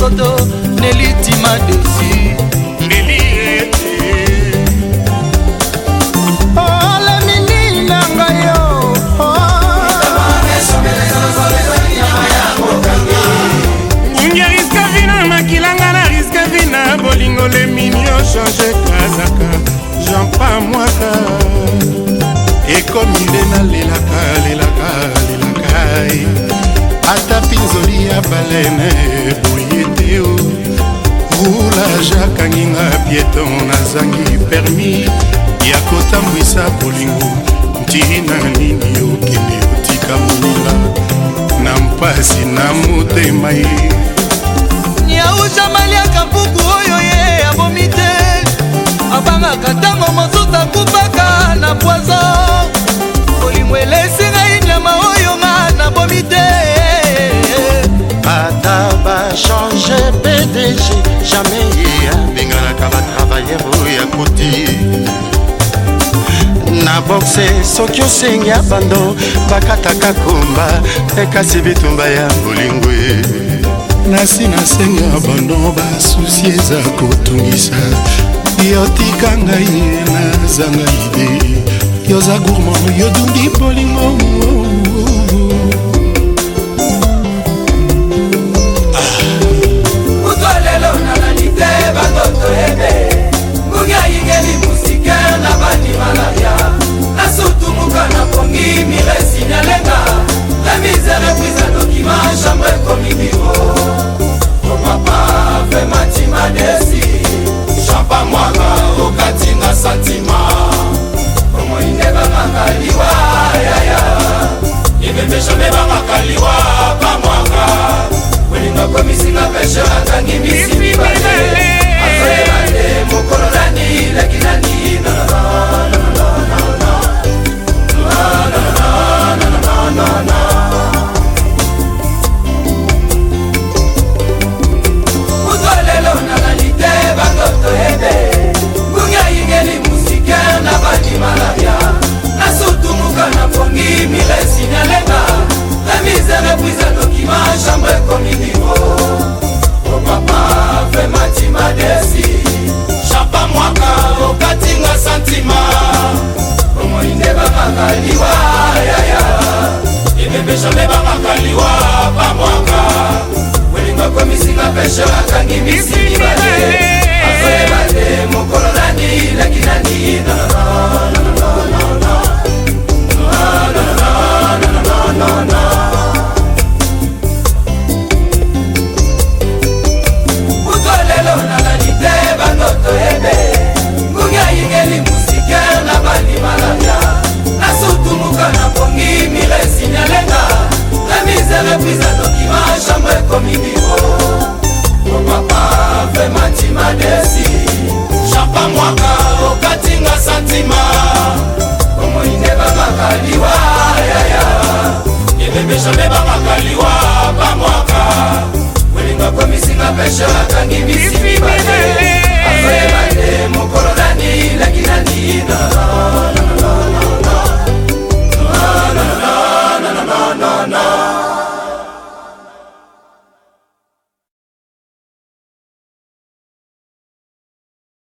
soto nelitima desi azangi permi ya kotambwisa bolingo ntina nini okende otika moninga na mpasi na motema ye nyauza maliaka mpuku oyo ye abomi te abangaka ntango mozo se soki osengi ya bando bakataka komba te kasi bitumba ya bolingo nasi nasengi ya bando basusi eza kotungisa yotika ngai nazanga ide yoza gourmand yodundi bolingo ebeshame bamakaliwa pamwaka welingo akomisinga peshe akangi misini bale jamais bakaka liwa